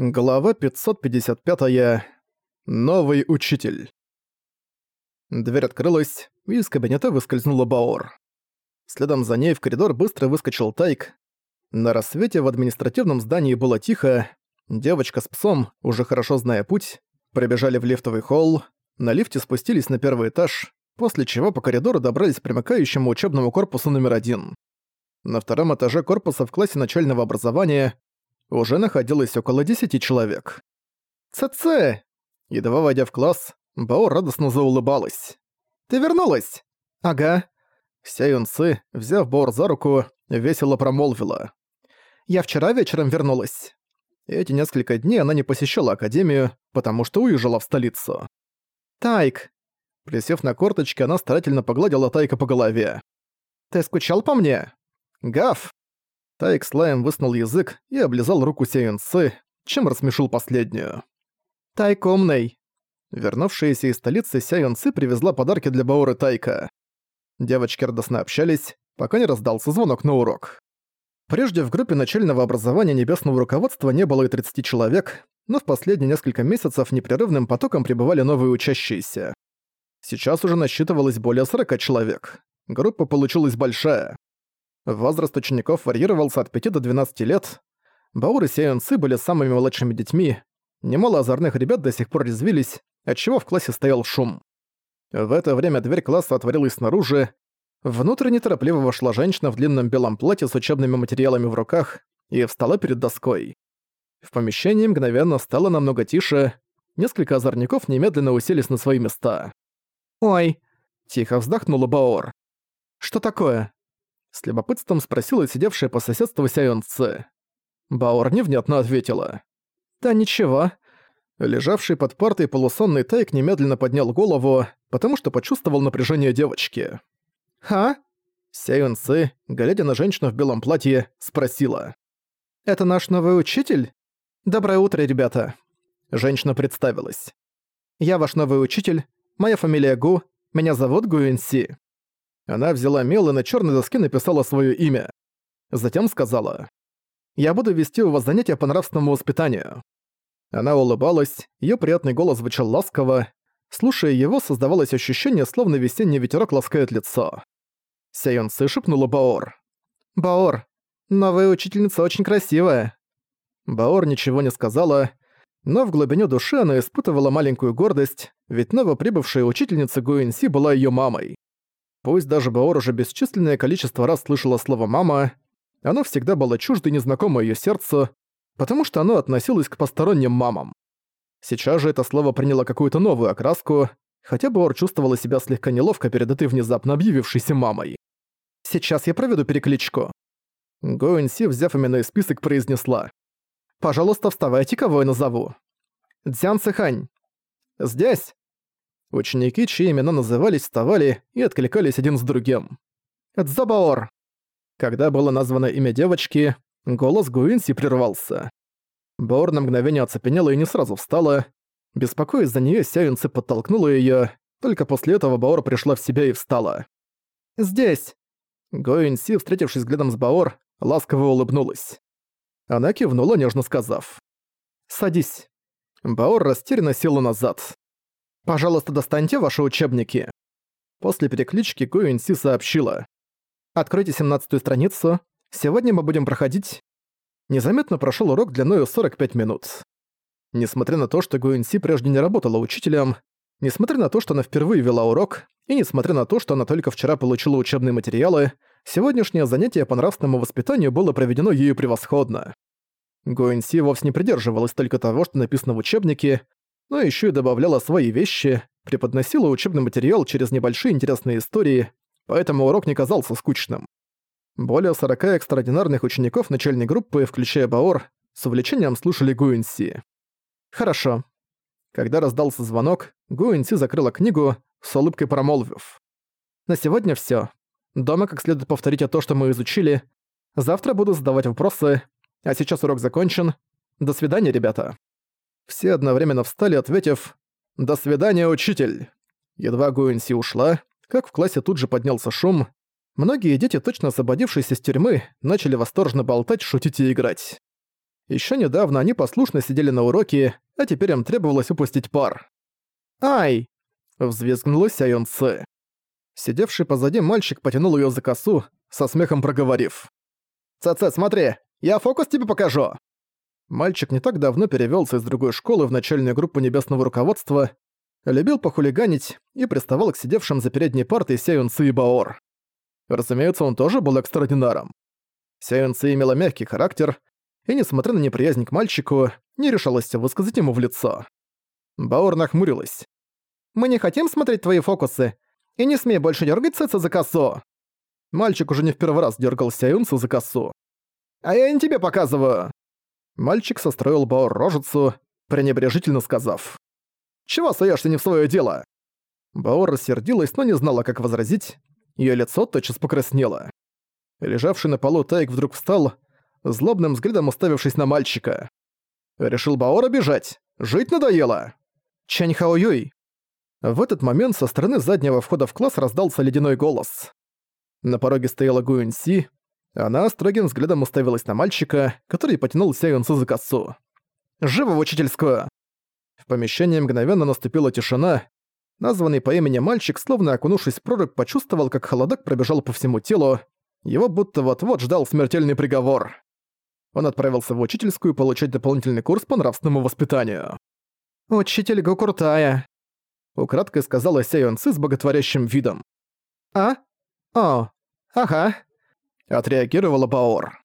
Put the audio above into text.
Глава 555. -я. Новый учитель. Дверь открылась, и из кабинета выскользнула Баор. Следом за ней в коридор быстро выскочил Тайк. На рассвете в административном здании было тихо. Девочка с псом, уже хорошо зная путь, пробежали в лифтовый холл, на лифте спустились на первый этаж, после чего по коридору добрались к примыкающему учебному корпусу номер один. На втором этаже корпуса в классе начального образования уже находилось около десяти человек. «Ц-ц!» Едва войдя в класс, Бао радостно заулыбалась. «Ты вернулась?» «Ага». Ся Юн Цы, взяв Баор за руку, весело промолвила. «Я вчера вечером вернулась». Эти несколько дней она не посещала Академию, потому что уезжала в столицу. «Тайк!» Присев на корточки, она старательно погладила Тайка по голове. «Ты скучал по мне?» «Гав!» Тайк слаем высунул язык и облизал руку Сеюнсы, чем рассмешил последнюю. «Тайк умный!» Вернувшаяся из столицы Сяюнцы привезла подарки для Баоры Тайка. Девочки радостно общались, пока не раздался звонок на урок. Прежде в группе начального образования небесного руководства не было и 30 человек, но в последние несколько месяцев непрерывным потоком прибывали новые учащиеся. Сейчас уже насчитывалось более 40 человек. Группа получилась большая. Возраст учеников варьировался от 5 до 12 лет. Баур и Сеюнцы были самыми младшими детьми. Немало озорных ребят до сих пор резвились, отчего в классе стоял шум. В это время дверь класса отворилась снаружи. Внутрь неторопливо вошла женщина в длинном белом платье с учебными материалами в руках и встала перед доской. В помещении мгновенно стало намного тише, несколько озорников немедленно уселись на свои места. «Ой!» – тихо вздохнула Баор. «Что такое?» С любопытством спросила сидевшая по соседству Сяйон Цэ. Баор невнятно ответила. «Да ничего». Лежавший под партой полусонный Тайк немедленно поднял голову, потому что почувствовал напряжение девочки. «Ха?» Сяйон Цэ, глядя на женщину в белом платье, спросила. «Это наш новый учитель? Доброе утро, ребята». Женщина представилась. «Я ваш новый учитель, моя фамилия Гу, меня зовут Гу Юнси». Она взяла мел и на черной доске написала свое имя. Затем сказала. «Я буду вести у вас занятия по нравственному воспитанию». Она улыбалась, ее приятный голос звучал ласково. Слушая его, создавалось ощущение, словно весенний ветерок ласкает лицо. Сяйон Сы шепнула Баор. «Баор, новая учительница очень красивая». Баор ничего не сказала, но в глубине души она испытывала маленькую гордость, ведь новоприбывшая учительница Гуинси была ее мамой. Пусть даже Баор уже бесчисленное количество раз слышала слово «мама», оно всегда было чуждо и незнакомо её сердцу, потому что оно относилось к посторонним мамам. Сейчас же это слово приняло какую-то новую окраску, хотя Баор чувствовала себя слегка неловко перед этой внезапно объявившейся мамой. «Сейчас я проведу перекличку». Гоэнси, взяв именной список, произнесла. «Пожалуйста, вставайте, кого я назову». «Дзян Цихань». «Здесь». Ученики, чьи имена назывались, вставали и откликались один с другим. «Дзабаор!» Когда было названо имя девочки, голос Гуинси прервался. Баор на мгновение оцепенела и не сразу встала. Беспокоясь за неё, Сяюнцы подтолкнула её, только после этого Баор пришла в себя и встала. «Здесь!» Гоинси, встретившись взглядом с Баор, ласково улыбнулась. Она кивнула, нежно сказав. «Садись». Баор растерянно села назад. «Пожалуйста, достаньте ваши учебники». После переклички Гуинси сообщила. «Откройте 17-ю страницу. Сегодня мы будем проходить...» Незаметно прошел урок длиною 45 минут. Несмотря на то, что Гуинси прежде не работала учителем, несмотря на то, что она впервые вела урок, и несмотря на то, что она только вчера получила учебные материалы, сегодняшнее занятие по нравственному воспитанию было проведено ею превосходно. Гуинси вовсе не придерживалась только того, что написано в учебнике, но еще и добавляла свои вещи, преподносила учебный материал через небольшие интересные истории, поэтому урок не казался скучным. Более 40 экстраординарных учеников начальной группы, включая Баор, с увлечением слушали Гуинси. «Хорошо». Когда раздался звонок, Гуинси закрыла книгу, с улыбкой промолвив. «На сегодня все. Дома как следует повторите то, что мы изучили. Завтра буду задавать вопросы. А сейчас урок закончен. До свидания, ребята». Все одновременно встали, ответив «До свидания, учитель!». Едва Гуэнси ушла, как в классе тут же поднялся шум. Многие дети, точно освободившись из тюрьмы, начали восторженно болтать, шутить и играть. Еще недавно они послушно сидели на уроке, а теперь им требовалось упустить пар. «Ай!» — взвизгнула Сяйон Цы. Сидевший позади мальчик потянул ее за косу, со смехом проговорив. «Ца-ца, смотри, я фокус тебе покажу!» Мальчик не так давно перевелся из другой школы в начальную группу небесного руководства, любил похулиганить и приставал к сидевшим за передней партой Сяйон Цы и Баор. Разумеется, он тоже был экстраординаром. Сяйон Цы имела мягкий характер, и, несмотря на неприязнь к мальчику, не решалась высказать ему в лицо. Баор нахмурилась. «Мы не хотим смотреть твои фокусы, и не смей больше дергать Сэца за косу!» Мальчик уже не в первый раз дергал Сяюнцу за косу. «А я не тебе показываю!» Мальчик состроил Баор рожицу, пренебрежительно сказав. «Чего суешься не в свое дело?» Баор рассердилась, но не знала, как возразить. Ее лицо тотчас покраснело. Лежавший на полу Тайк вдруг встал, злобным взглядом уставившись на мальчика. «Решил Баора бежать? Жить надоело!» «Чань Хао Юй!» В этот момент со стороны заднего входа в класс раздался ледяной голос. На пороге стояла Гуэн Си. Она строгим взглядом уставилась на мальчика, который потянул Сяюн Цу за косу. «Живо в учительскую!» В помещении мгновенно наступила тишина. Названный по имени мальчик, словно окунувшись в прорубь, почувствовал, как холодок пробежал по всему телу. Его будто вот-вот ждал смертельный приговор. Он отправился в учительскую получать дополнительный курс по нравственному воспитанию. «Учитель Го крутая», — украдкой сказала Сяйон Ци с боготворящим видом. «А? О, ага», — отреагировала Баор.